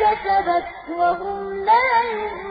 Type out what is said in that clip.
كسبت وهم لا يظلمون